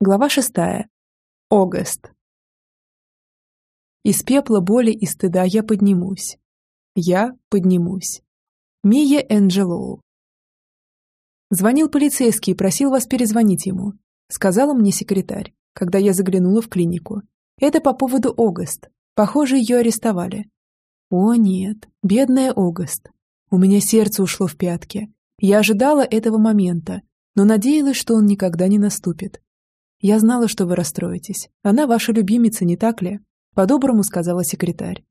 Глава шестая. Огост. Из пепла боли и стыда я поднимусь. Я поднимусь. Мия Энджелоу. Звонил полицейский и просил вас перезвонить ему. Сказала мне секретарь, когда я заглянула в клинику. Это по поводу Огост. Похоже, ее арестовали. О нет, бедная Огост. У меня сердце ушло в пятки. Я ожидала этого момента, но надеялась, что он никогда не наступит. «Я знала, что вы расстроитесь. Она ваша любимица, не так ли?» По-доброму сказала секретарь.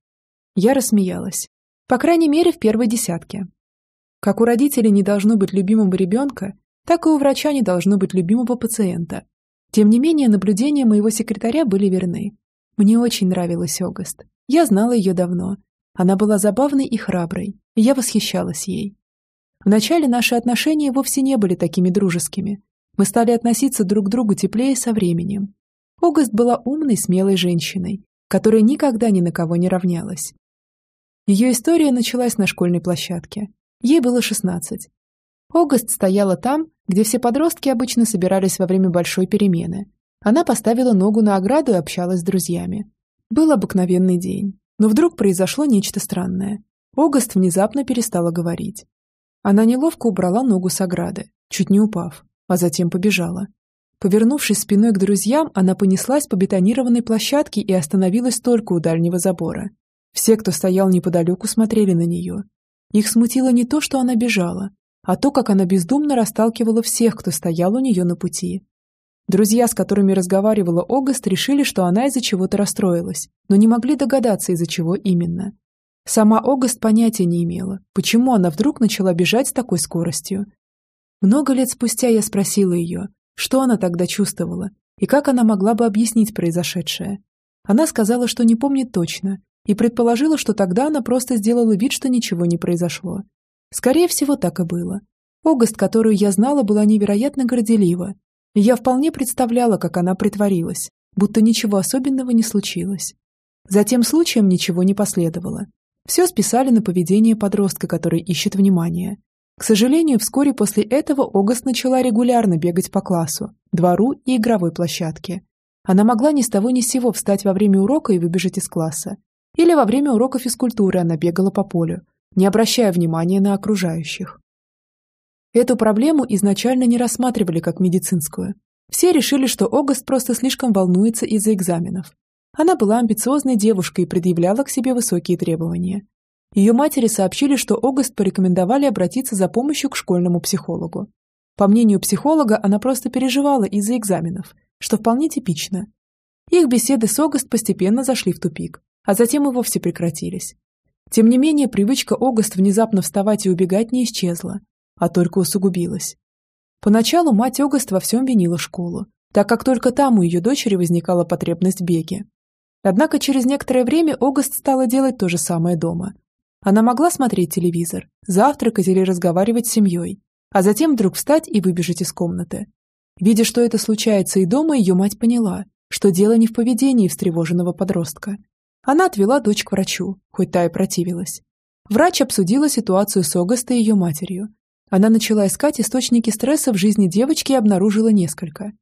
Я рассмеялась. По крайней мере, в первой десятке. Как у родителей не должно быть любимого ребенка, так и у врача не должно быть любимого пациента. Тем не менее, наблюдения моего секретаря были верны. Мне очень нравилась Огост. Я знала ее давно. Она была забавной и храброй, и я восхищалась ей. Вначале наши отношения вовсе не были такими дружескими, мы стали относиться друг к другу теплее со временем. Огост была умной, смелой женщиной, которая никогда ни на кого не равнялась. Ее история началась на школьной площадке. Ей было 16. Огост стояла там, где все подростки обычно собирались во время большой перемены. Она поставила ногу на ограду и общалась с друзьями. Был обыкновенный день, но вдруг произошло нечто странное. Огост внезапно перестала говорить. Она неловко убрала ногу с ограды, чуть не упав а затем побежала. Повернувшись спиной к друзьям, она понеслась по бетонированной площадке и остановилась только у дальнего забора. Все, кто стоял неподалеку, смотрели на нее. Их смутило не то, что она бежала, а то, как она бездумно расталкивала всех, кто стоял у нее на пути. Друзья, с которыми разговаривала Огост, решили, что она из-за чего-то расстроилась, но не могли догадаться, из-за чего именно. Сама Огост понятия не имела, почему она вдруг начала бежать с такой скоростью, много лет спустя я спросила ее, что она тогда чувствовала и как она могла бы объяснить произошедшее. Она сказала, что не помнит точно, и предположила, что тогда она просто сделала вид, что ничего не произошло. Скорее всего, так и было. Огост, которую я знала, была невероятно горделива, и я вполне представляла, как она притворилась, будто ничего особенного не случилось. Затем случаем ничего не последовало. Все списали на поведение подростка, который ищет внимания. К сожалению, вскоре после этого Огост начала регулярно бегать по классу, двору и игровой площадке. Она могла ни с того ни с сего встать во время урока и выбежать из класса. Или во время урока физкультуры она бегала по полю, не обращая внимания на окружающих. Эту проблему изначально не рассматривали как медицинскую. Все решили, что Огост просто слишком волнуется из-за экзаменов. Она была амбициозной девушкой и предъявляла к себе высокие требования. Ее матери сообщили, что Огост порекомендовали обратиться за помощью к школьному психологу. По мнению психолога, она просто переживала из-за экзаменов, что вполне типично. Их беседы с Огост постепенно зашли в тупик, а затем и вовсе прекратились. Тем не менее, привычка Огост внезапно вставать и убегать не исчезла, а только усугубилась. Поначалу мать Огост во всем винила школу, так как только там у ее дочери возникала потребность в беге. Однако через некоторое время Огост стала делать то же самое дома – она могла смотреть телевизор, завтракать или разговаривать с семьей, а затем вдруг встать и выбежать из комнаты. Видя, что это случается и дома, ее мать поняла, что дело не в поведении встревоженного подростка. Она отвела дочь к врачу, хоть та и противилась. Врач обсудила ситуацию с Огастой и ее матерью. Она начала искать источники стресса в жизни девочки и обнаружила несколько.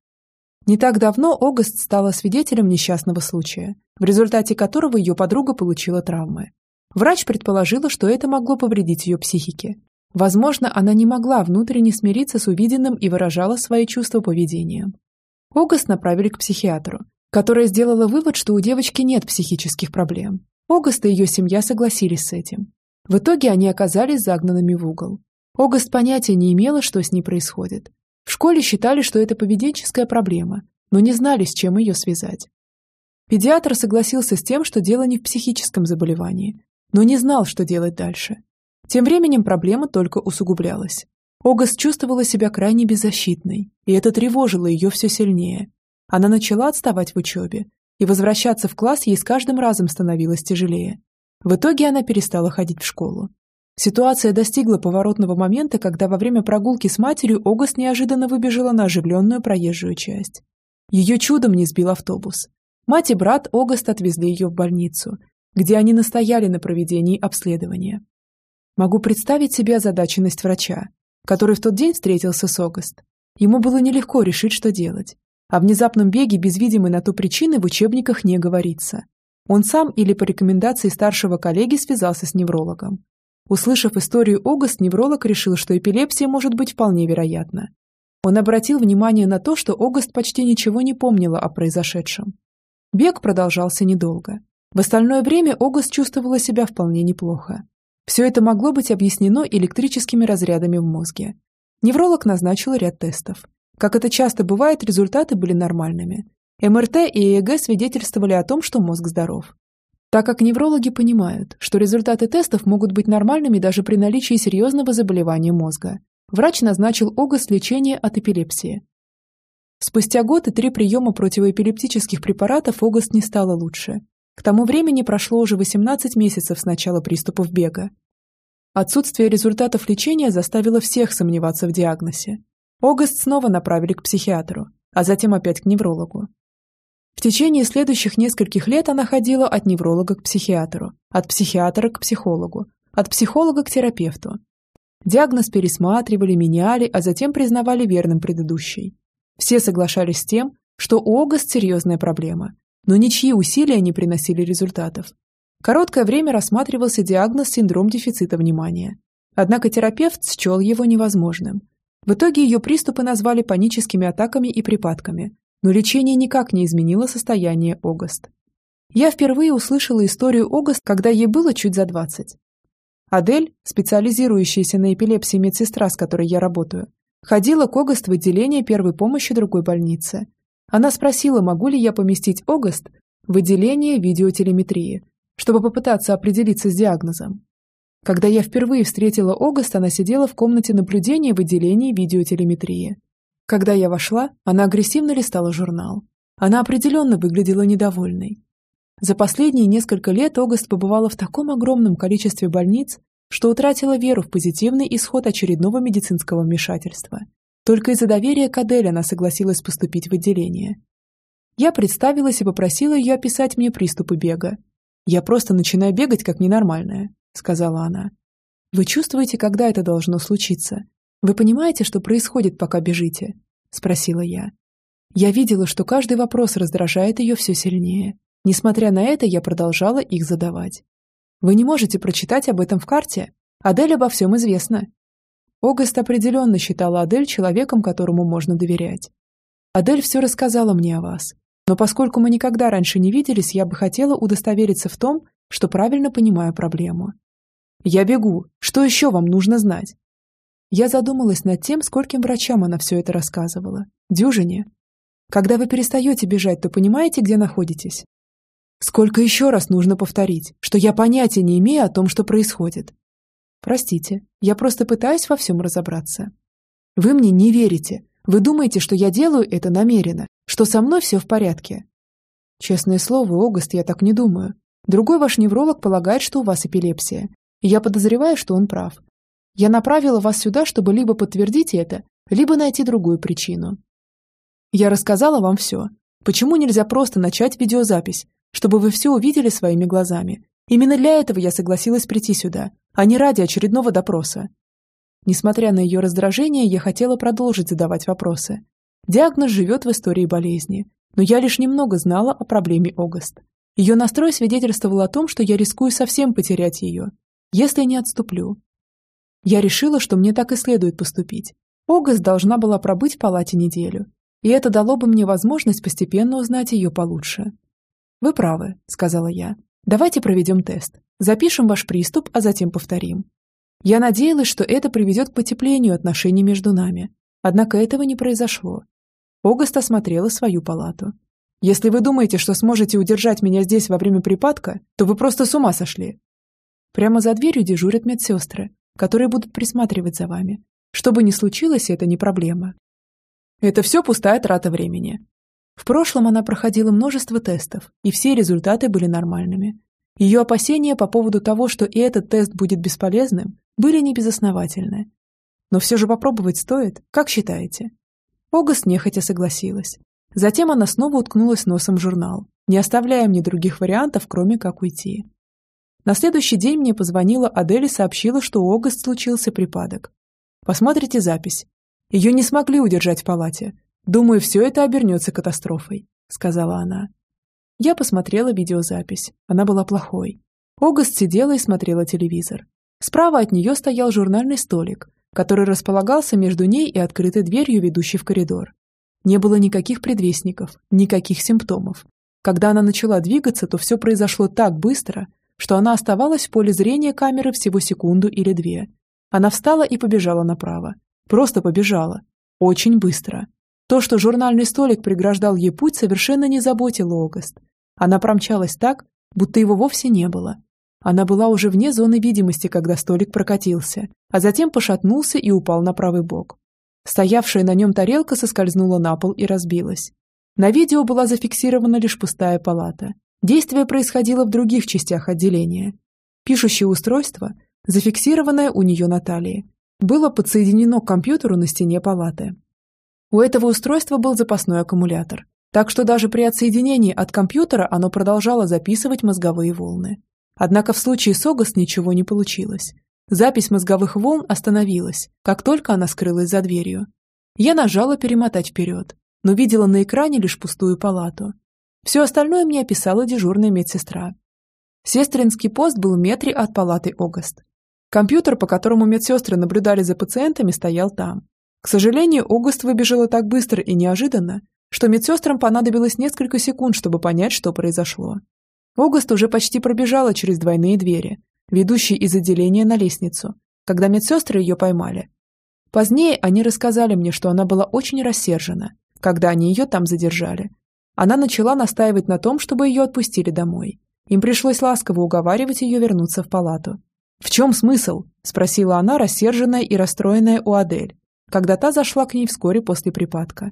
Не так давно Огаст стала свидетелем несчастного случая, в результате которого ее подруга получила травмы. Врач предположила, что это могло повредить ее психике. Возможно, она не могла внутренне смириться с увиденным и выражала свои чувства поведением. Огас направили к психиатру, которая сделала вывод, что у девочки нет психических проблем. Огаст и ее семья согласились с этим. В итоге они оказались загнанными в угол. Огаст понятия не имела, что с ней происходит. В школе считали, что это поведенческая проблема, но не знали, с чем ее связать. Педиатр согласился с тем, что дело не в психическом заболевании, но не знал, что делать дальше. Тем временем проблема только усугублялась. Огас чувствовала себя крайне беззащитной, и это тревожило ее все сильнее. Она начала отставать в учебе, и возвращаться в класс ей с каждым разом становилось тяжелее. В итоге она перестала ходить в школу. Ситуация достигла поворотного момента, когда во время прогулки с матерью Огас неожиданно выбежала на оживленную проезжую часть. Ее чудом не сбил автобус. Мать и брат Огаст отвезли ее в больницу, где они настояли на проведении обследования. Могу представить себе озадаченность врача, который в тот день встретился с Огост. Ему было нелегко решить, что делать. О внезапном беге без видимой на то причины в учебниках не говорится. Он сам или по рекомендации старшего коллеги связался с неврологом. Услышав историю Огост, невролог решил, что эпилепсия может быть вполне вероятна. Он обратил внимание на то, что Огост почти ничего не помнила о произошедшем. Бег продолжался недолго. В остальное время Огост чувствовала себя вполне неплохо. Все это могло быть объяснено электрическими разрядами в мозге. Невролог назначил ряд тестов. Как это часто бывает, результаты были нормальными. МРТ и ЭЭГ свидетельствовали о том, что мозг здоров. Так как неврологи понимают, что результаты тестов могут быть нормальными даже при наличии серьезного заболевания мозга, врач назначил ОГОС лечение от эпилепсии. Спустя год и три приема противоэпилептических препаратов ОГОС не стало лучше. К тому времени прошло уже 18 месяцев с начала приступов бега. Отсутствие результатов лечения заставило всех сомневаться в диагнозе. Огост снова направили к психиатру, а затем опять к неврологу. В течение следующих нескольких лет она ходила от невролога к психиатру, от психиатра к психологу, от психолога к терапевту. Диагноз пересматривали, меняли, а затем признавали верным предыдущий. Все соглашались с тем, что у Огост серьезная проблема, но ничьи усилия не приносили результатов. Короткое время рассматривался диагноз синдром дефицита внимания. Однако терапевт счел его невозможным. В итоге ее приступы назвали паническими атаками и припадками, но лечение никак не изменило состояние Огост. Я впервые услышала историю Огост, когда ей было чуть за 20. Адель, специализирующаяся на эпилепсии медсестра, с которой я работаю, ходила к Огост в отделение первой помощи другой больницы. Она спросила, могу ли я поместить Огост в отделение видеотелеметрии, чтобы попытаться определиться с диагнозом. Когда я впервые встретила Огост, она сидела в комнате наблюдения в отделении видеотелеметрии. Когда я вошла, она агрессивно листала журнал. Она определенно выглядела недовольной. За последние несколько лет Огост побывала в таком огромном количестве больниц, что утратила веру в позитивный исход очередного медицинского вмешательства. Только из-за доверия к Адель она согласилась поступить в отделение. Я представилась и попросила ее описать мне приступы бега. «Я просто начинаю бегать как ненормальная», — сказала она. «Вы чувствуете, когда это должно случиться? «Вы понимаете, что происходит, пока бежите?» – спросила я. Я видела, что каждый вопрос раздражает ее все сильнее. Несмотря на это, я продолжала их задавать. «Вы не можете прочитать об этом в карте? Адель обо всем известна». Огаст определенно считала Адель человеком, которому можно доверять. «Адель все рассказала мне о вас. Но поскольку мы никогда раньше не виделись, я бы хотела удостовериться в том, что правильно понимаю проблему». «Я бегу. Что еще вам нужно знать?» Я задумалась над тем, скольким врачам она все это рассказывала. Дюжине. Когда вы перестаете бежать, то понимаете, где находитесь? Сколько еще раз нужно повторить, что я понятия не имею о том, что происходит? Простите, я просто пытаюсь во всем разобраться. Вы мне не верите. Вы думаете, что я делаю это намеренно, что со мной все в порядке. Честное слово, Огост, я так не думаю. Другой ваш невролог полагает, что у вас эпилепсия. И я подозреваю, что он прав. Я направила вас сюда, чтобы либо подтвердить это, либо найти другую причину. Я рассказала вам все. Почему нельзя просто начать видеозапись, чтобы вы все увидели своими глазами? Именно для этого я согласилась прийти сюда, а не ради очередного допроса. Несмотря на ее раздражение, я хотела продолжить задавать вопросы. Диагноз живет в истории болезни, но я лишь немного знала о проблеме Огост. Ее настрой свидетельствовал о том, что я рискую совсем потерять ее, если не отступлю. Я решила, что мне так и следует поступить. Огас должна была пробыть в палате неделю, и это дало бы мне возможность постепенно узнать ее получше. «Вы правы», — сказала я. «Давайте проведем тест. Запишем ваш приступ, а затем повторим». Я надеялась, что это приведет к потеплению отношений между нами. Однако этого не произошло. Огаст осмотрела свою палату. «Если вы думаете, что сможете удержать меня здесь во время припадка, то вы просто с ума сошли». Прямо за дверью дежурят медсестры, которые будут присматривать за вами. Что бы ни случилось, это не проблема. Это все пустая трата времени. В прошлом она проходила множество тестов, и все результаты были нормальными. Ее опасения по поводу того, что и этот тест будет бесполезным, были небезосновательны. Но все же попробовать стоит, как считаете? Огас нехотя согласилась. Затем она снова уткнулась носом в журнал, не оставляя мне других вариантов, кроме как уйти. На следующий день мне позвонила Адель и сообщила, что у Огост случился припадок. Посмотрите запись. Ее не смогли удержать в палате. Думаю, все это обернется катастрофой», — сказала она. Я посмотрела видеозапись. Она была плохой. Огост сидела и смотрела телевизор. Справа от нее стоял журнальный столик, который располагался между ней и открытой дверью, ведущей в коридор. Не было никаких предвестников, никаких симптомов. Когда она начала двигаться, то все произошло так быстро, что она оставалась в поле зрения камеры всего секунду или две. Она встала и побежала направо. Просто побежала. Очень быстро. То, что журнальный столик преграждал ей путь, совершенно не заботило Огост. Она промчалась так, будто его вовсе не было. Она была уже вне зоны видимости, когда столик прокатился, а затем пошатнулся и упал на правый бок. Стоявшая на нем тарелка соскользнула на пол и разбилась. На видео была зафиксирована лишь пустая палата. Действие происходило в других частях отделения. Пишущее устройство, зафиксированное у нее на талии, было подсоединено к компьютеру на стене палаты. У этого устройства был запасной аккумулятор, так что даже при отсоединении от компьютера оно продолжало записывать мозговые волны. Однако в случае с Огас ничего не получилось. Запись мозговых волн остановилась, как только она скрылась за дверью. Я нажала перемотать вперед, но видела на экране лишь пустую палату. Все остальное мне описала дежурная медсестра. Сестринский пост был в метре от палаты Огаст. Компьютер, по которому медсестры наблюдали за пациентами, стоял там. К сожалению, Огост выбежала так быстро и неожиданно, что медсестрам понадобилось несколько секунд, чтобы понять, что произошло. Огост уже почти пробежала через двойные двери, ведущий из отделения на лестницу, когда медсестры ее поймали. Позднее они рассказали мне, что она была очень рассержена, когда они ее там задержали. Она начала настаивать на том, чтобы ее отпустили домой. Им пришлось ласково уговаривать ее вернуться в палату. «В чем смысл?» – спросила она, рассерженная и расстроенная у Адель, когда та зашла к ней вскоре после припадка.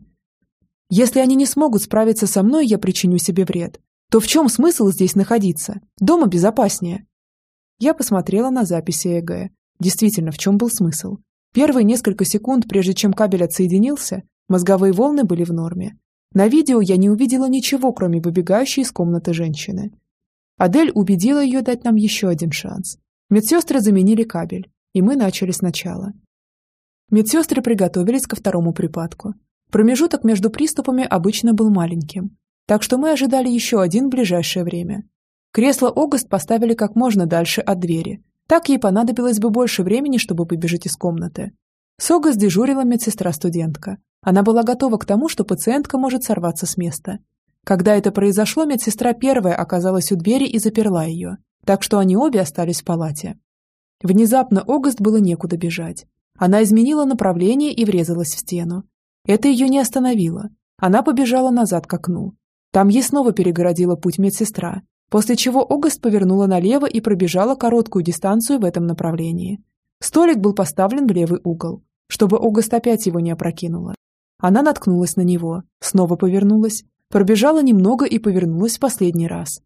«Если они не смогут справиться со мной, я причиню себе вред. То в чем смысл здесь находиться? Дома безопаснее. Я посмотрела на записи ЭГ. Действительно, в чем был смысл? Первые несколько секунд, прежде чем кабель отсоединился, мозговые волны были в норме. На видео я не увидела ничего, кроме выбегающей из комнаты женщины. Адель убедила ее дать нам еще один шанс. Медсестры заменили кабель, и мы начали сначала. Медсестры приготовились ко второму припадку. Промежуток между приступами обычно был маленьким, так что мы ожидали еще один в ближайшее время. Кресло Огост поставили как можно дальше от двери. Так ей понадобилось бы больше времени, чтобы побежать из комнаты. С Огост дежурила медсестра-студентка. Она была готова к тому, что пациентка может сорваться с места. Когда это произошло, медсестра первая оказалась у двери и заперла ее, так что они обе остались в палате. Внезапно Огост было некуда бежать. Она изменила направление и врезалась в стену. Это ее не остановило. Она побежала назад к окну. Там ей снова перегородила путь медсестра, после чего Огост повернула налево и пробежала короткую дистанцию в этом направлении. Столик был поставлен в левый угол, чтобы Огост опять его не опрокинула. Она наткнулась на него, снова повернулась, пробежала немного и повернулась в последний раз.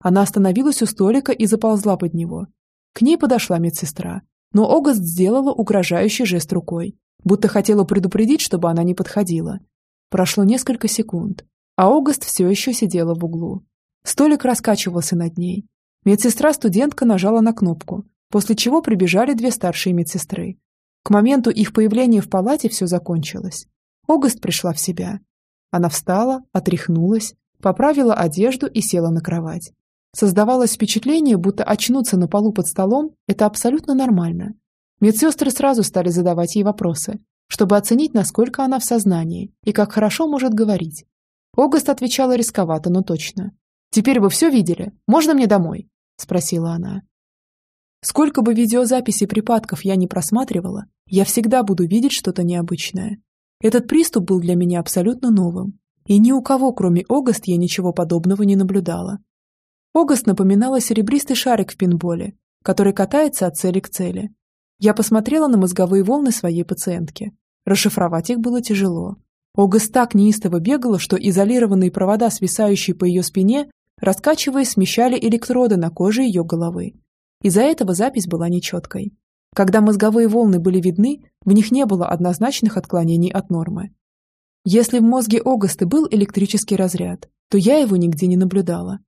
Она остановилась у столика и заползла под него. К ней подошла медсестра, но Огост сделала угрожающий жест рукой, будто хотела предупредить, чтобы она не подходила. Прошло несколько секунд, а Огост все еще сидела в углу, Столик раскачивался над ней. Медсестра-студентка нажала на кнопку, после чего прибежали две старшие медсестры. К моменту их появления в палате все закончилось. Огост пришла в себя. Она встала, отряхнулась, поправила одежду и села на кровать. Создавалось впечатление, будто очнуться на полу под столом – это абсолютно нормально. Медсестры сразу стали задавать ей вопросы, чтобы оценить, насколько она в сознании и как хорошо может говорить. Огост отвечала рисковато, но точно. «Теперь вы все видели? Можно мне домой?» – спросила она. Сколько бы видеозаписей припадков я не просматривала, я всегда буду видеть что-то необычное. Этот приступ был для меня абсолютно новым, и ни у кого, кроме Огаст, я ничего подобного не наблюдала. Огаст напоминала серебристый шарик в пинболе, который катается от цели к цели. Я посмотрела на мозговые волны своей пациентки. Расшифровать их было тяжело. Огаст так неистово бегала, что изолированные провода, свисающие по ее спине, раскачиваясь, смещали электроды на коже ее головы. Из-за этого запись была нечеткой. Когда мозговые волны были видны, в них не было однозначных отклонений от нормы. Если в мозге Огасты был электрический разряд, то я его нигде не наблюдала.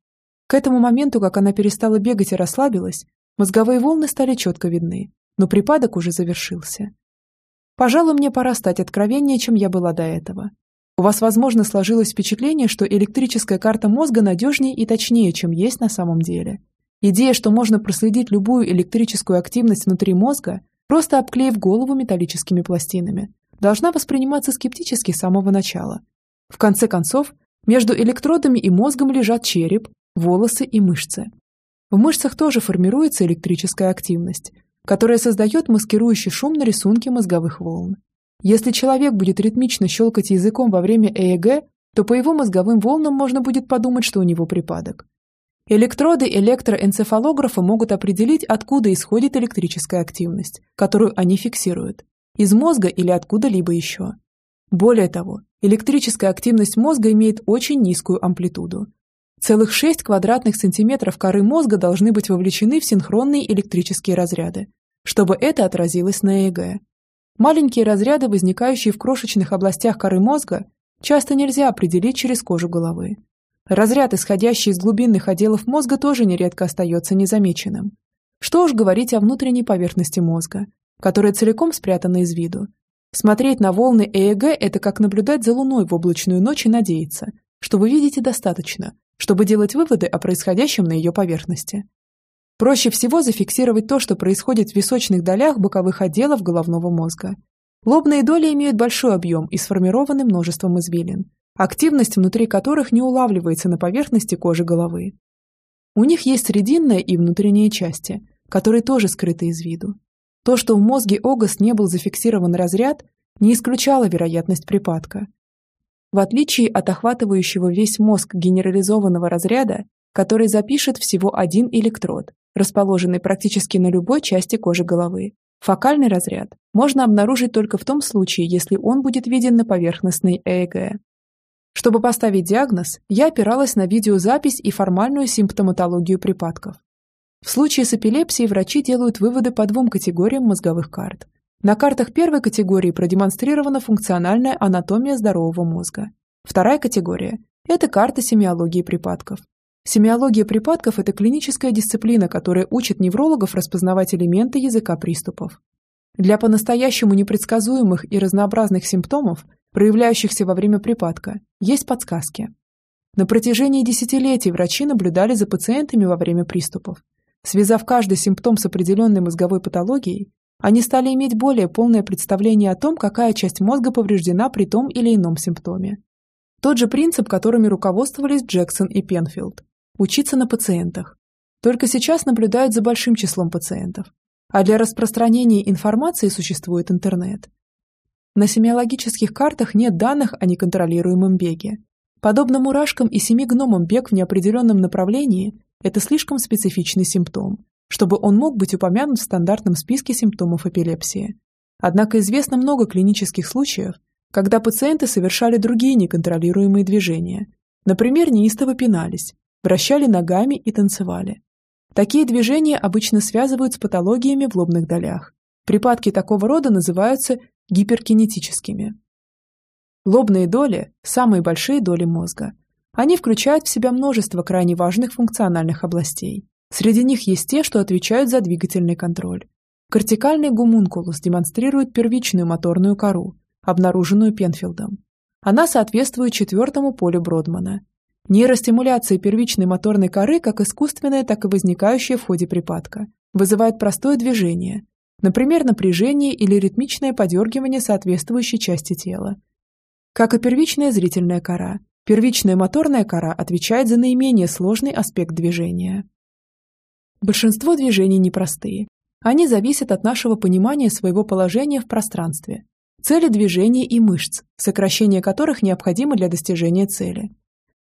К этому моменту, как она перестала бегать и расслабилась, мозговые волны стали четко видны, но припадок уже завершился. Пожалуй, мне пора стать откровеннее, чем я была до этого. У вас, возможно, сложилось впечатление, что электрическая карта мозга надежнее и точнее, чем есть на самом деле. Идея, что можно проследить любую электрическую активность внутри мозга, просто обклеив голову металлическими пластинами, должна восприниматься скептически с самого начала. В конце концов, между электродами и мозгом лежат череп, волосы и мышцы. В мышцах тоже формируется электрическая активность, которая создает маскирующий шум на рисунке мозговых волн. Если человек будет ритмично щелкать языком во время ЭЭГ, то по его мозговым волнам можно будет подумать, что у него припадок. Электроды электроэнцефалографа могут определить, откуда исходит электрическая активность, которую они фиксируют – из мозга или откуда-либо еще. Более того, электрическая активность мозга имеет очень низкую амплитуду. Целых 6 квадратных сантиметров коры мозга должны быть вовлечены в синхронные электрические разряды, чтобы это отразилось на ЭЭГ. Маленькие разряды, возникающие в крошечных областях коры мозга, часто нельзя определить через кожу головы. Разряд, исходящий из глубинных отделов мозга, тоже нередко остается незамеченным. Что уж говорить о внутренней поверхности мозга, которая целиком спрятана из виду. Смотреть на волны ЭЭГ – это как наблюдать за Луной в облачную ночь и надеяться, что вы видите достаточно, чтобы делать выводы о происходящем на ее поверхности. Проще всего зафиксировать то, что происходит в височных долях боковых отделов головного мозга. Лобные доли имеют большой объем и сформированы множеством извилин, активность внутри которых не улавливается на поверхности кожи головы. У них есть срединная и внутренние части, которые тоже скрыты из виду. То, что в мозге Огас не был зафиксирован разряд, не исключало вероятность припадка. В отличие от охватывающего весь мозг генерализованного разряда, который запишет всего один электрод, расположенный практически на любой части кожи головы. Фокальный разряд можно обнаружить только в том случае, если он будет виден на поверхностной ЭЭГ. Чтобы поставить диагноз, я опиралась на видеозапись и формальную симптоматологию припадков. В случае с эпилепсией врачи делают выводы по двум категориям мозговых карт. На картах первой категории продемонстрирована функциональная анатомия здорового мозга. Вторая категория – это карта семиологии припадков. Семиология припадков – это клиническая дисциплина, которая учит неврологов распознавать элементы языка приступов. Для по-настоящему непредсказуемых и разнообразных симптомов, проявляющихся во время припадка, есть подсказки. На протяжении десятилетий врачи наблюдали за пациентами во время приступов. Связав каждый симптом с определенной мозговой патологией, они стали иметь более полное представление о том, какая часть мозга повреждена при том или ином симптоме. Тот же принцип, которыми руководствовались Джексон и Пенфилд учиться на пациентах. Только сейчас наблюдают за большим числом пациентов. А для распространения информации существует интернет. На семиологических картах нет данных о неконтролируемом беге. Подобно мурашкам и семи гномам бег в неопределенном направлении – это слишком специфичный симптом, чтобы он мог быть упомянут в стандартном списке симптомов эпилепсии. Однако известно много клинических случаев, когда пациенты совершали другие неконтролируемые движения. Например, неистово пинались, вращали ногами и танцевали. Такие движения обычно связывают с патологиями в лобных долях. Припадки такого рода называются гиперкинетическими. Лобные доли – самые большие доли мозга. Они включают в себя множество крайне важных функциональных областей. Среди них есть те, что отвечают за двигательный контроль. Кортикальный гумункулус демонстрирует первичную моторную кору, обнаруженную Пенфилдом. Она соответствует четвертому полю Бродмана Нейростимуляция первичной моторной коры, как искусственная, так и возникающая в ходе припадка, вызывает простое движение, например, напряжение или ритмичное подергивание соответствующей части тела. Как и первичная зрительная кора, первичная моторная кора отвечает за наименее сложный аспект движения. Большинство движений непростые. Они зависят от нашего понимания своего положения в пространстве, цели движения и мышц, сокращение которых необходимо для достижения цели.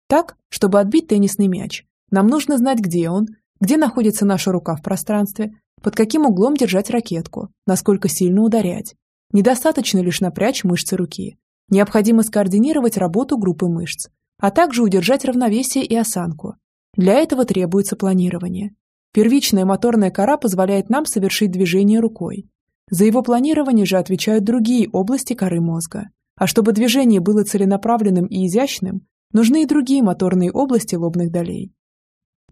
Так, чтобы отбить теннисный мяч, нам нужно знать, где он, где находится наша рука в пространстве, под каким углом держать ракетку, насколько сильно ударять. Недостаточно лишь напрячь мышцы руки. Необходимо скоординировать работу группы мышц, а также удержать равновесие и осанку. Для этого требуется планирование. Первичная моторная кора позволяет нам совершить движение рукой. За его планирование же отвечают другие области коры мозга. А чтобы движение было целенаправленным и изящным, нужны и другие моторные области лобных долей.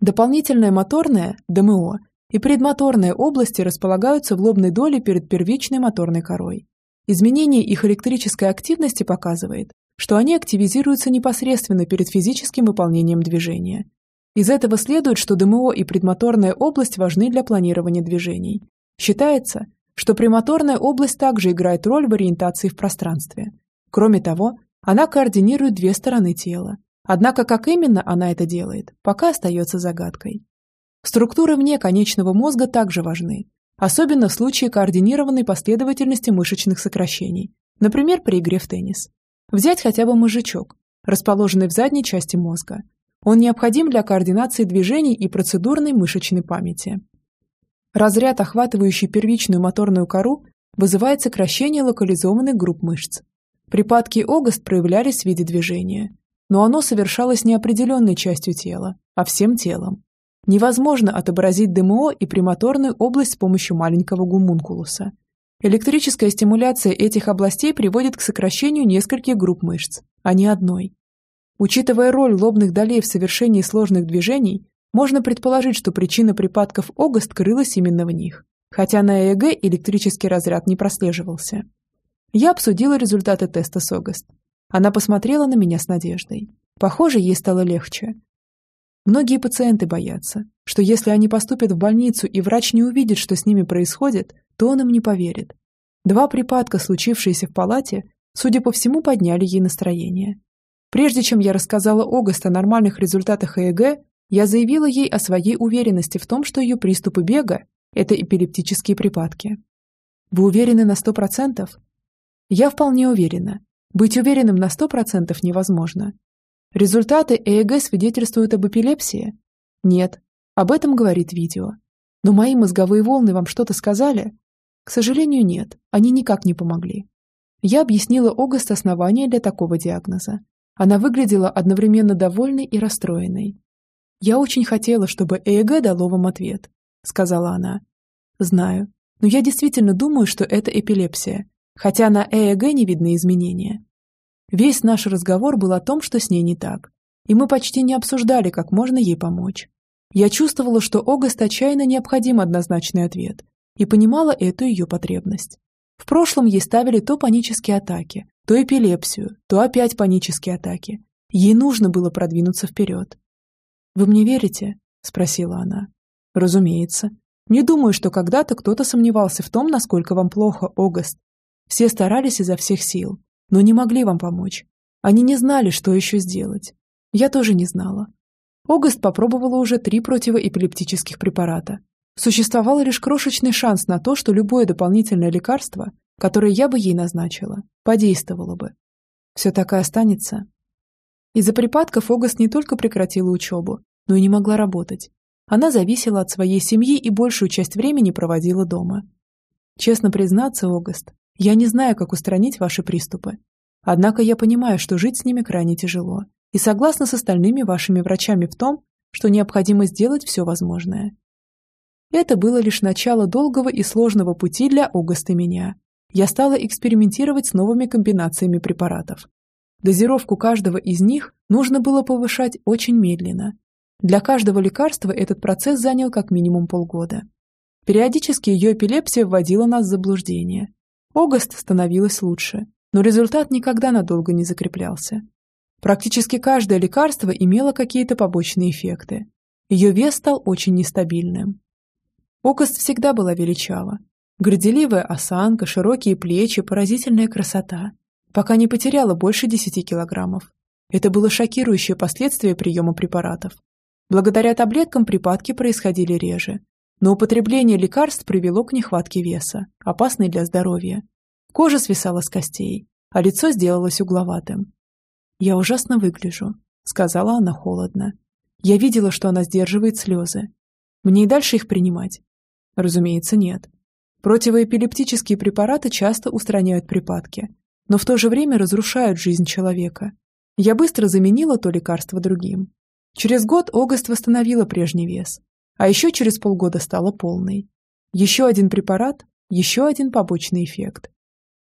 Дополнительная моторная, ДМО, и предмоторные области располагаются в лобной доле перед первичной моторной корой. Изменение их электрической активности показывает, что они активизируются непосредственно перед физическим выполнением движения. Из этого следует, что ДМО и предмоторная область важны для планирования движений. Считается, что премоторная область также играет роль в ориентации в пространстве. Кроме того, она координирует две стороны тела. Однако как именно она это делает, пока остается загадкой. Структуры вне конечного мозга также важны, особенно в случае координированной последовательности мышечных сокращений, например, при игре в теннис. Взять хотя бы мозжечок, расположенный в задней части мозга. Он необходим для координации движений и процедурной мышечной памяти. Разряд, охватывающий первичную моторную кору, вызывает сокращение локализованных групп мышц. Припадки Огаст проявлялись в виде движения, но оно совершалось не определенной частью тела, а всем телом. Невозможно отобразить ДМО и премоторную область с помощью маленького гумункулуса. Электрическая стимуляция этих областей приводит к сокращению нескольких групп мышц, а не одной. Учитывая роль лобных долей в совершении сложных движений, можно предположить, что причина припадков Огаст крылась именно в них, хотя на ЭЭГ электрический разряд не прослеживался. Я обсудила результаты теста с Огаст. Она посмотрела на меня с надеждой. Похоже, ей стало легче, Многие пациенты боятся, что если они поступят в больницу и врач не увидит, что с ними происходит, то он им не поверит. Два припадка, случившиеся в палате, судя по всему, подняли ей настроение. Прежде чем я рассказала Огаст о нормальных результатах ЭЭГ, я заявила ей о своей уверенности в том, что ее приступы бега – это эпилептические припадки. Вы уверены на сто процентов? Я вполне уверена. Быть уверенным на сто процентов невозможно. Результаты ЭЭГ свидетельствуют об эпилепсии? Нет. Об этом говорит видео. Но мои мозговые волны вам что-то сказали? К сожалению, нет. Они никак не помогли. Я объяснила Огаст основания для такого диагноза. Она выглядела одновременно довольной и расстроенной. «Я очень хотела, чтобы ЭЭГ дало вам ответ», — сказала она. «Знаю, но я действительно думаю, что это эпилепсия, хотя на ЭЭГ не видны изменения. Весь наш разговор был о том, что с ней не так, и мы почти не обсуждали, как можно ей помочь. Я чувствовала, что Огаст отчаянно необходим однозначный ответ, и понимала эту ее потребность. В прошлом ей ставили то панические атаки, то эпилепсию, то опять панические атаки. Ей нужно было продвинуться вперед. «Вы мне верите?» – спросила она. «Разумеется. Не думаю, что когда-то кто-то сомневался в том, насколько вам плохо, Огаст. Все старались изо всех сил, но не могли вам помочь. Они не знали, что еще сделать. Я тоже не знала. Огаст попробовала уже три противоэпилептических препарата. Существовал лишь крошечный шанс на то, что любое дополнительное лекарство, которое я бы ей назначила, подействовало бы. Все так и останется. Из-за припадков Огаст не только прекратила учебу, но и не могла работать. Она зависела от своей семьи и большую часть времени проводила дома. Честно признаться, Огаст, я не знаю, как устранить ваши приступы. Однако я понимаю, что жить с ними крайне тяжело, и согласна с остальными вашими врачами в том, что необходимо сделать все возможное. Это было лишь начало долгого и сложного пути для Огоста меня. Я стала экспериментировать с новыми комбинациями препаратов. Дозировку каждого из них нужно было повышать очень медленно. Для каждого лекарства этот процесс занял как минимум полгода. Периодически ее эпилепсия вводила нас в заблуждение, Огаст становилось лучше, но результат никогда надолго не закреплялся. Практически каждое лекарство имело какие-то побочные эффекты. Ее вес стал очень нестабильным. Огаст всегда была величава. Горделивая осанка, широкие плечи, поразительная красота. Пока не потеряла больше 10 килограммов. Это было шокирующее последствие приема препаратов. Благодаря таблеткам припадки происходили реже, но употребление лекарств привело к нехватке веса, опасной для здоровья. Кожа свисала с костей, а лицо сделалось угловатым. «Я ужасно выгляжу», — сказала она холодно. Я видела, что она сдерживает слезы. Мне и дальше их принимать? Разумеется, нет. Противоэпилептические препараты часто устраняют припадки, но в то же время разрушают жизнь человека. Я быстро заменила то лекарство другим. Через год Огаст восстановила прежний вес, а еще через полгода стала полной. Еще один препарат, еще один побочный эффект.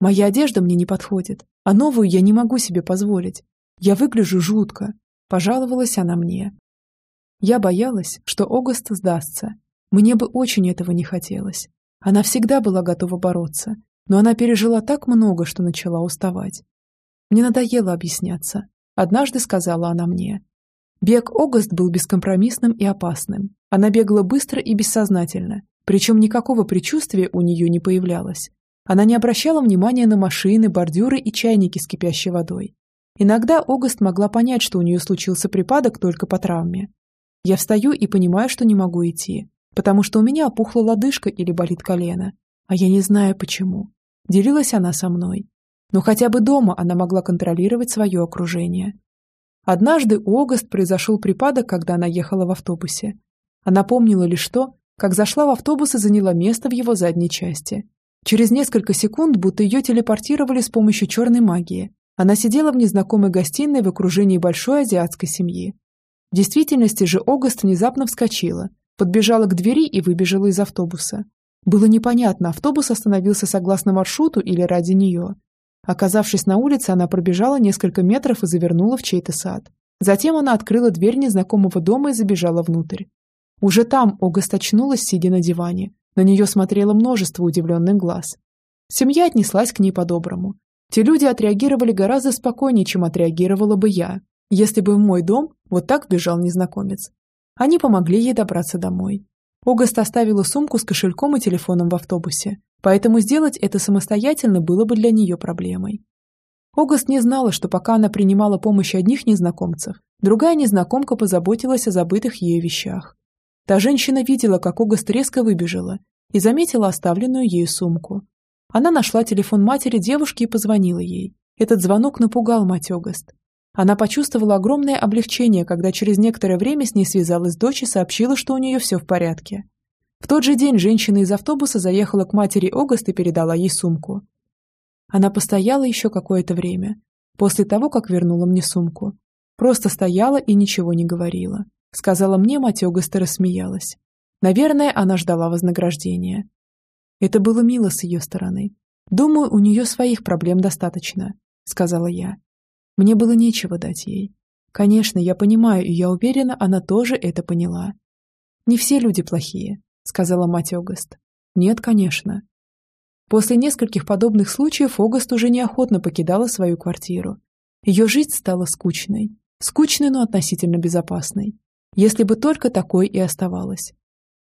Моя одежда мне не подходит, а новую я не могу себе позволить. Я выгляжу жутко, пожаловалась она мне. Я боялась, что Огост сдастся. Мне бы очень этого не хотелось. Она всегда была готова бороться, но она пережила так много, что начала уставать. Мне надоело объясняться. Однажды сказала она мне. Бег Огост был бескомпромиссным и опасным. Она бегала быстро и бессознательно, причем никакого предчувствия у нее не появлялось. Она не обращала внимания на машины, бордюры и чайники с кипящей водой. Иногда Огост могла понять, что у нее случился припадок только по травме. Я встаю и понимаю, что не могу идти, потому что у меня опухла лодыжка или болит колено. А я не знаю почему. Делилась она со мной. Но хотя бы дома она могла контролировать свое окружение. Однажды у Огост произошел припадок, когда она ехала в автобусе. Она помнила лишь то, как зашла в автобус и заняла место в его задней части. Через несколько секунд, будто ее телепортировали с помощью черной магии, она сидела в незнакомой гостиной в окружении большой азиатской семьи. В действительности же Огост внезапно вскочила, подбежала к двери и выбежала из автобуса. Было непонятно, автобус остановился согласно маршруту или ради нее. Оказавшись на улице, она пробежала несколько метров и завернула в чей-то сад. Затем она открыла дверь незнакомого дома и забежала внутрь. Уже там Огост очнулась, сидя на диване. На нее смотрело множество удивленных глаз. Семья отнеслась к ней по-доброму. Те люди отреагировали гораздо спокойнее, чем отреагировала бы я, если бы в мой дом вот так бежал незнакомец. Они помогли ей добраться домой. Огост оставила сумку с кошельком и телефоном в автобусе, поэтому сделать это самостоятельно было бы для нее проблемой. Огост не знала, что пока она принимала помощь одних незнакомцев, другая незнакомка позаботилась о забытых ею вещах. Та женщина видела, как Огост резко выбежала и заметила оставленную ею сумку. Она нашла телефон матери девушки и позвонила ей. Этот звонок напугал мать Огост. Она почувствовала огромное облегчение, когда через некоторое время с ней связалась дочь и сообщила, что у нее все в порядке. В тот же день женщина из автобуса заехала к матери Огост и передала ей сумку. Она постояла еще какое-то время, после того, как вернула мне сумку. Просто стояла и ничего не говорила. Сказала мне, мать Огоста рассмеялась. Наверное, она ждала вознаграждения. Это было мило с ее стороны. Думаю, у нее своих проблем достаточно, сказала я. Мне было нечего дать ей. Конечно, я понимаю, и я уверена, она тоже это поняла. «Не все люди плохие», — сказала мать Огост. «Нет, конечно». После нескольких подобных случаев Огост уже неохотно покидала свою квартиру. Ее жизнь стала скучной. Скучной, но относительно безопасной. Если бы только такой и оставалось.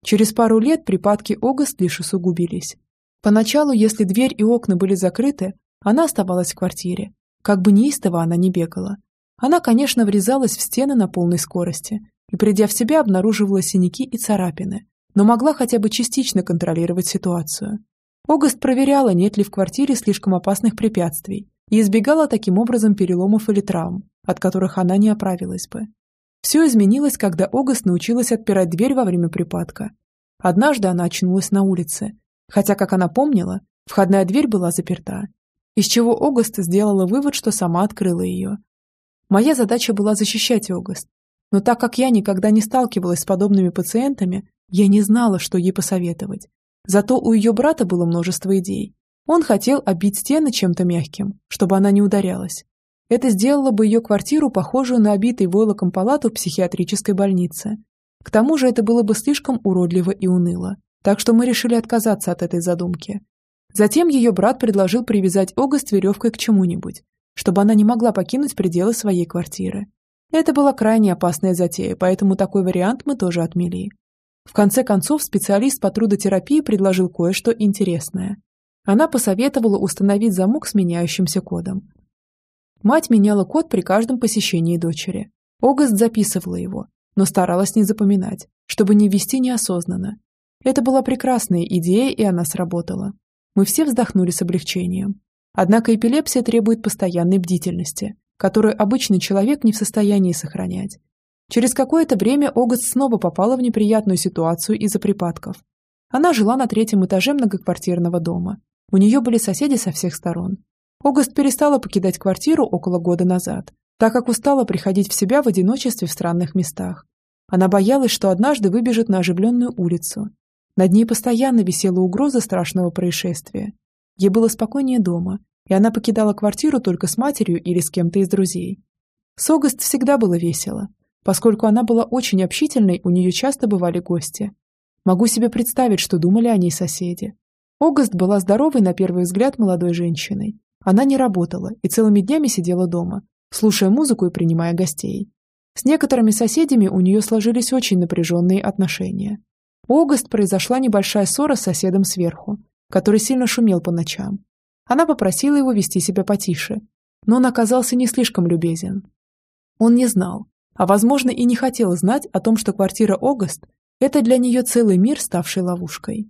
Через пару лет припадки Огост лишь усугубились. Поначалу, если дверь и окна были закрыты, она оставалась в квартире, как бы неистово она ни бегала. Она, конечно, врезалась в стены на полной скорости и, придя в себя, обнаруживала синяки и царапины, но могла хотя бы частично контролировать ситуацию. Огост проверяла, нет ли в квартире слишком опасных препятствий, и избегала таким образом переломов или травм, от которых она не оправилась бы. Все изменилось, когда Огост научилась отпирать дверь во время припадка. Однажды она очнулась на улице, хотя, как она помнила, входная дверь была заперта, из чего Огост сделала вывод, что сама открыла ее. Моя задача была защищать Огост, но так как я никогда не сталкивалась с подобными пациентами, я не знала, что ей посоветовать. Зато у ее брата было множество идей. Он хотел обить стены чем-то мягким, чтобы она не ударялась. Это сделало бы ее квартиру похожую на обитый войлоком палату психиатрической больнице. К тому же это было бы слишком уродливо и уныло. Так что мы решили отказаться от этой задумки. Затем ее брат предложил привязать Огост веревкой к чему-нибудь, чтобы она не могла покинуть пределы своей квартиры. Это была крайне опасная затея, поэтому такой вариант мы тоже отмели. В конце концов, специалист по трудотерапии предложил кое-что интересное. Она посоветовала установить замок с меняющимся кодом. Мать меняла код при каждом посещении дочери. Огост записывала его, но старалась не запоминать, чтобы не ввести неосознанно. Это была прекрасная идея, и она сработала. Мы все вздохнули с облегчением. Однако эпилепсия требует постоянной бдительности, которую обычный человек не в состоянии сохранять. Через какое-то время Огост снова попала в неприятную ситуацию из-за припадков. Она жила на третьем этаже многоквартирного дома. У нее были соседи со всех сторон. Огост перестала покидать квартиру около года назад, так как устала приходить в себя в одиночестве в странных местах. Она боялась, что однажды выбежит на оживленную улицу над ней постоянно висела угроза страшного происшествия. Ей было спокойнее дома, и она покидала квартиру только с матерью или с кем-то из друзей. С Огост всегда было весело. Поскольку она была очень общительной, у нее часто бывали гости. Могу себе представить, что думали о ней соседи. Огост была здоровой на первый взгляд молодой женщиной. Она не работала и целыми днями сидела дома, слушая музыку и принимая гостей. С некоторыми соседями у нее сложились очень напряженные отношения. У Огост произошла небольшая ссора с соседом сверху, который сильно шумел по ночам. Она попросила его вести себя потише, но он оказался не слишком любезен. Он не знал, а возможно и не хотел знать о том, что квартира Огост – это для нее целый мир, ставший ловушкой.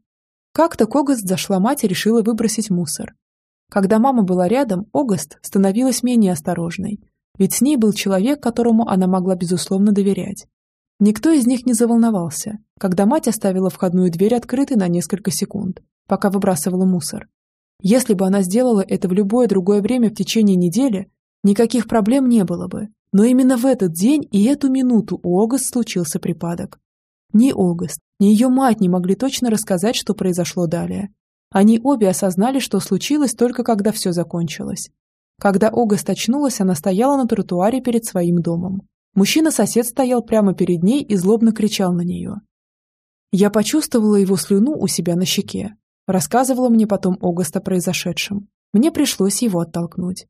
Как-то к Огост зашла мать и решила выбросить мусор. Когда мама была рядом, Огост становилась менее осторожной, ведь с ней был человек, которому она могла безусловно доверять. Никто из них не заволновался, когда мать оставила входную дверь открытой на несколько секунд, пока выбрасывала мусор. Если бы она сделала это в любое другое время в течение недели, никаких проблем не было бы. Но именно в этот день и эту минуту у Огост случился припадок. Ни Огост, ни ее мать не могли точно рассказать, что произошло далее. Они обе осознали, что случилось только когда все закончилось. Когда Огост очнулась, она стояла на тротуаре перед своим домом. Мужчина-сосед стоял прямо перед ней и злобно кричал на нее. Я почувствовала его слюну у себя на щеке. Рассказывала мне потом Огост о произошедшем. Мне пришлось его оттолкнуть.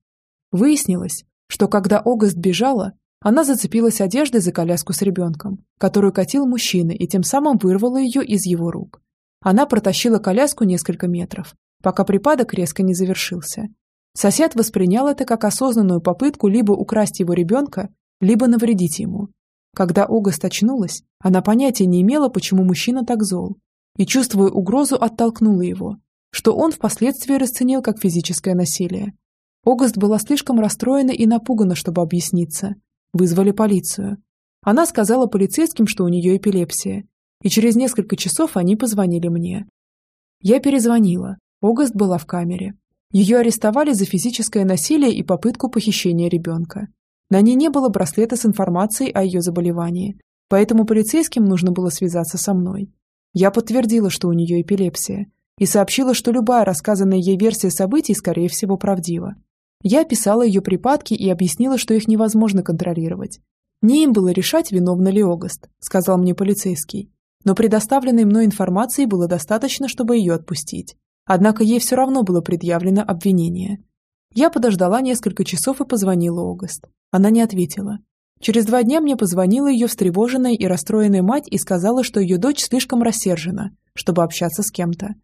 Выяснилось, что когда Огост бежала, она зацепилась одеждой за коляску с ребенком, которую катил мужчина и тем самым вырвала ее из его рук. Она протащила коляску несколько метров, пока припадок резко не завершился. Сосед воспринял это как осознанную попытку либо украсть его ребенка, либо навредить ему. Когда Огост очнулась, она понятия не имела, почему мужчина так зол, и, чувствуя угрозу, оттолкнула его, что он впоследствии расценил как физическое насилие. Огост была слишком расстроена и напугана, чтобы объясниться. Вызвали полицию. Она сказала полицейским, что у нее эпилепсия, и через несколько часов они позвонили мне. Я перезвонила. Огост была в камере. Ее арестовали за физическое насилие и попытку похищения ребенка. На ней не было браслета с информацией о ее заболевании, поэтому полицейским нужно было связаться со мной. Я подтвердила, что у нее эпилепсия, и сообщила, что любая рассказанная ей версия событий, скорее всего, правдива. Я описала ее припадки и объяснила, что их невозможно контролировать. Не им было решать, виновна ли Огост, сказал мне полицейский. Но предоставленной мной информации было достаточно, чтобы ее отпустить. Однако ей все равно было предъявлено обвинение. Я подождала несколько часов и позвонила Огост. Она не ответила. Через два дня мне позвонила ее встревоженная и расстроенная мать и сказала, что ее дочь слишком рассержена, чтобы общаться с кем-то.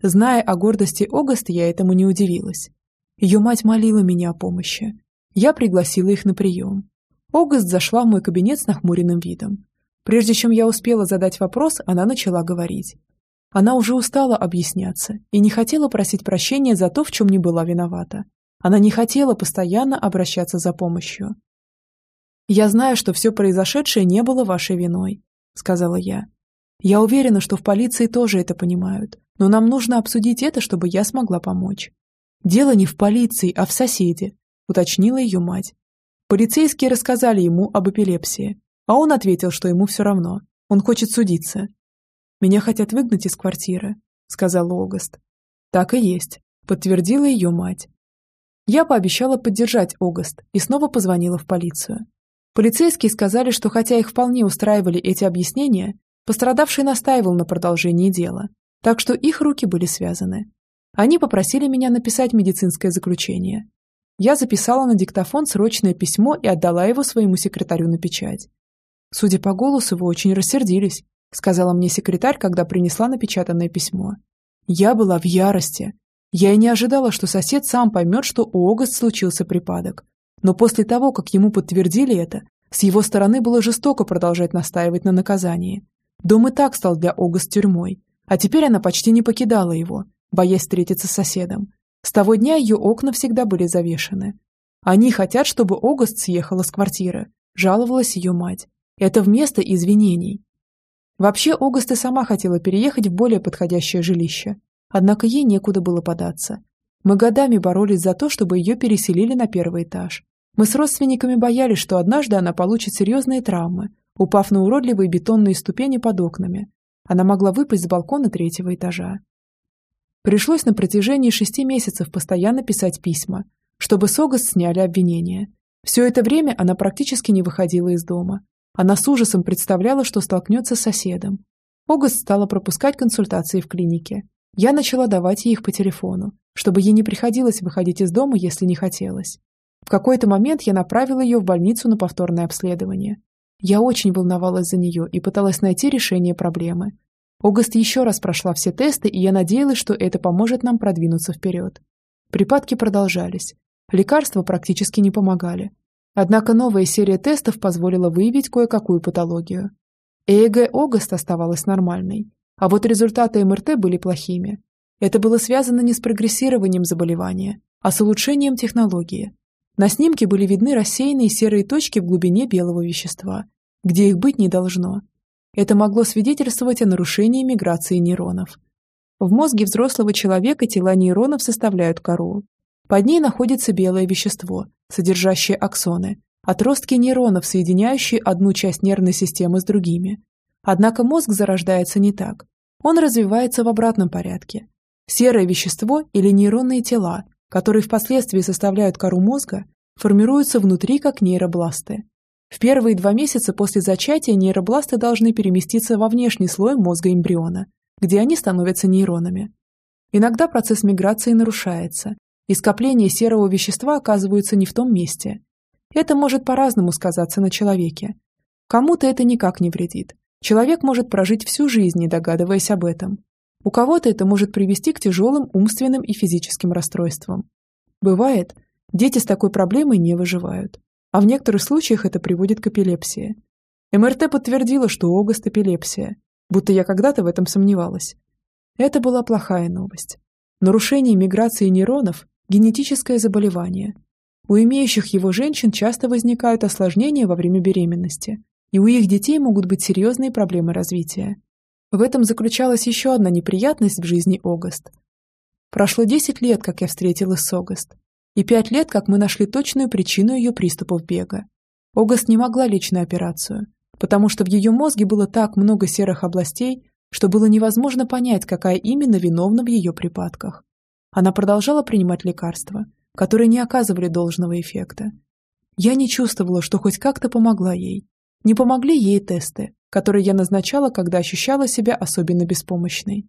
Зная о гордости Огост, я этому не удивилась. Ее мать молила меня о помощи. Я пригласила их на прием. Огост зашла в мой кабинет с нахмуренным видом. Прежде чем я успела задать вопрос, она начала говорить. Она уже устала объясняться и не хотела просить прощения за то, в чем не была виновата. Она не хотела постоянно обращаться за помощью. «Я знаю, что все произошедшее не было вашей виной», — сказала я. «Я уверена, что в полиции тоже это понимают, но нам нужно обсудить это, чтобы я смогла помочь». «Дело не в полиции, а в соседе», — уточнила ее мать. Полицейские рассказали ему об эпилепсии, а он ответил, что ему все равно, он хочет судиться. «Меня хотят выгнать из квартиры», — сказала Огост. «Так и есть», — подтвердила ее мать. Я пообещала поддержать Огост и снова позвонила в полицию. Полицейские сказали, что хотя их вполне устраивали эти объяснения, пострадавший настаивал на продолжении дела, так что их руки были связаны. Они попросили меня написать медицинское заключение. Я записала на диктофон срочное письмо и отдала его своему секретарю на печать. Судя по голосу, вы очень рассердились, сказала мне секретарь, когда принесла напечатанное письмо. Я была в ярости. Я и не ожидала, что сосед сам поймет, что у Огост случился припадок. Но после того, как ему подтвердили это, с его стороны было жестоко продолжать настаивать на наказании. Дом и так стал для Огост тюрьмой, а теперь она почти не покидала его, боясь встретиться с соседом. С того дня ее окна всегда были завешены. Они хотят, чтобы Огост съехала с квартиры, жаловалась ее мать. Это вместо извинений. Вообще, Огост и сама хотела переехать в более подходящее жилище. Однако ей некуда было податься. Мы годами боролись за то, чтобы ее переселили на первый этаж. Мы с родственниками боялись, что однажды она получит серьезные травмы, упав на уродливые бетонные ступени под окнами. Она могла выпасть с балкона третьего этажа. Пришлось на протяжении шести месяцев постоянно писать письма, чтобы с Огост сняли обвинения. Все это время она практически не выходила из дома, она с ужасом представляла, что столкнется с соседом. Огост стала пропускать консультации в клинике. Я начала давать ей их по телефону, чтобы ей не приходилось выходить из дома, если не хотелось. В какой-то момент я направила ее в больницу на повторное обследование. Я очень волновалась за нее и пыталась найти решение проблемы. Огост еще раз прошла все тесты, и я надеялась, что это поможет нам продвинуться вперед. Припадки продолжались. Лекарства практически не помогали. Однако новая серия тестов позволила выявить кое-какую патологию. ЭЭГ Огост оставалась нормальной, а вот результаты МРТ были плохими. Это было связано не с прогрессированием заболевания, а с улучшением технологии. На снимке были видны рассеянные серые точки в глубине белого вещества, где их быть не должно. Это могло свидетельствовать о нарушении миграции нейронов. В мозге взрослого человека тела нейронов составляют кору. Под ней находится белое вещество, содержащее аксоны, отростки нейронов, соединяющие одну часть нервной системы с другими. Однако мозг зарождается не так. Он развивается в обратном порядке. Серое вещество или нейронные тела, которые впоследствии составляют кору мозга, формируются внутри как нейробласты. В первые два месяца после зачатия нейробласты должны переместиться во внешний слой мозга эмбриона, где они становятся нейронами. Иногда процесс миграции нарушается, и скопления серого вещества оказываются не в том месте. Это может по-разному сказаться на человеке. Кому-то это никак не вредит, Человек может прожить всю жизнь, не догадываясь об этом. У кого-то это может привести к тяжелым умственным и физическим расстройствам. Бывает, дети с такой проблемой не выживают. А в некоторых случаях это приводит к эпилепсии. МРТ подтвердила, что у Огост эпилепсия, будто я когда-то в этом сомневалась. Это была плохая новость. Нарушение миграции нейронов – генетическое заболевание. У имеющих его женщин часто возникают осложнения во время беременности, и у их детей могут быть серьезные проблемы развития. В этом заключалась еще одна неприятность в жизни Огост. Прошло 10 лет, как я встретилась с Огост, и 5 лет, как мы нашли точную причину ее приступов бега. Огост не могла лечь на операцию, потому что в ее мозге было так много серых областей, что было невозможно понять, какая именно виновна в ее припадках. Она продолжала принимать лекарства, которые не оказывали должного эффекта. Я не чувствовала, что хоть как-то помогла ей, не помогли ей тесты, которые я назначала, когда ощущала себя особенно беспомощной.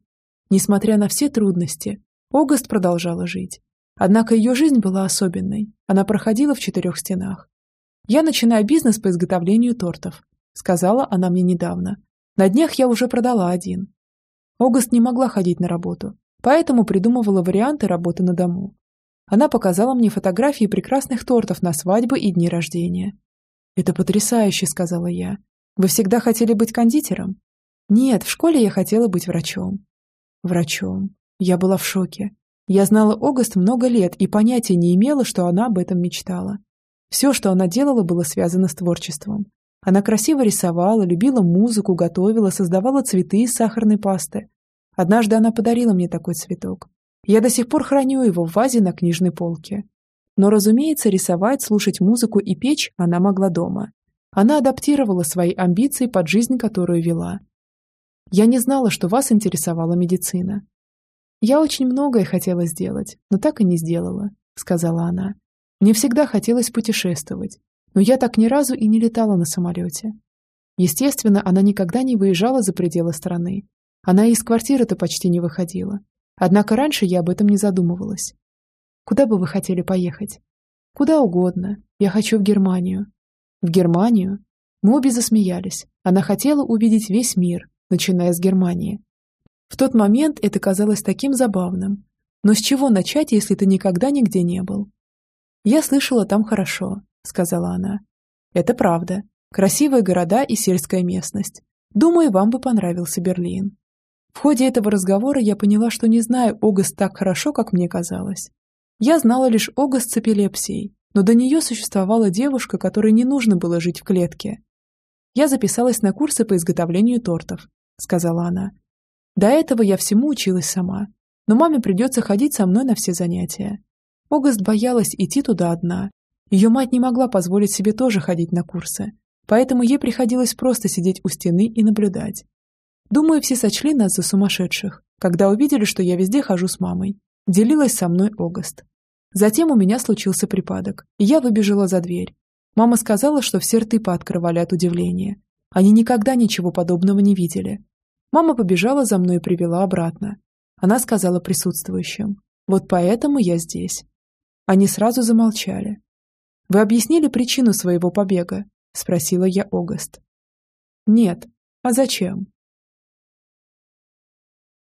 Несмотря на все трудности, Огост продолжала жить. Однако ее жизнь была особенной. Она проходила в четырех стенах. «Я начинаю бизнес по изготовлению тортов», — сказала она мне недавно. «На днях я уже продала один». Огост не могла ходить на работу, поэтому придумывала варианты работы на дому. Она показала мне фотографии прекрасных тортов на свадьбы и дни рождения. «Это потрясающе», — сказала я. «Вы всегда хотели быть кондитером?» «Нет, в школе я хотела быть врачом». «Врачом». Я была в шоке. Я знала Огост много лет и понятия не имела, что она об этом мечтала. Все, что она делала, было связано с творчеством. Она красиво рисовала, любила музыку, готовила, создавала цветы из сахарной пасты. Однажды она подарила мне такой цветок. Я до сих пор храню его в вазе на книжной полке. Но, разумеется, рисовать, слушать музыку и печь она могла дома. Она адаптировала свои амбиции под жизнь, которую вела. Я не знала, что вас интересовала медицина. Я очень многое хотела сделать, но так и не сделала, сказала она. Мне всегда хотелось путешествовать, но я так ни разу и не летала на самолете. Естественно, она никогда не выезжала за пределы страны. Она из квартиры-то почти не выходила. Однако раньше я об этом не задумывалась. Куда бы вы хотели поехать? Куда угодно. Я хочу в Германию. В Германию? Мы обе засмеялись. Она хотела увидеть весь мир, начиная с Германии. В тот момент это казалось таким забавным. Но с чего начать, если ты никогда нигде не был? Я слышала, там хорошо, сказала она. Это правда. Красивые города и сельская местность. Думаю, вам бы понравился Берлин. В ходе этого разговора я поняла, что не знаю Огас так хорошо, как мне казалось. Я знала лишь Огас с эпилепсией, но до нее существовала девушка, которой не нужно было жить в клетке. «Я записалась на курсы по изготовлению тортов», — сказала она. «До этого я всему училась сама, но маме придется ходить со мной на все занятия». Огаст боялась идти туда одна. Ее мать не могла позволить себе тоже ходить на курсы, поэтому ей приходилось просто сидеть у стены и наблюдать. Думаю, все сочли нас за сумасшедших, когда увидели, что я везде хожу с мамой, Делилась со мной Огост. Затем у меня случился припадок, и я выбежала за дверь. Мама сказала, что все рты пооткрывали от удивления. Они никогда ничего подобного не видели. Мама побежала за мной и привела обратно. Она сказала присутствующим. Вот поэтому я здесь». Они сразу замолчали. «Вы объяснили причину своего побега?» – спросила я Огаст. «Нет. А зачем?»